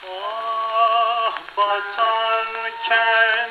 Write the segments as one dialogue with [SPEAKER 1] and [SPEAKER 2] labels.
[SPEAKER 1] Ah batarken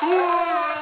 [SPEAKER 1] كل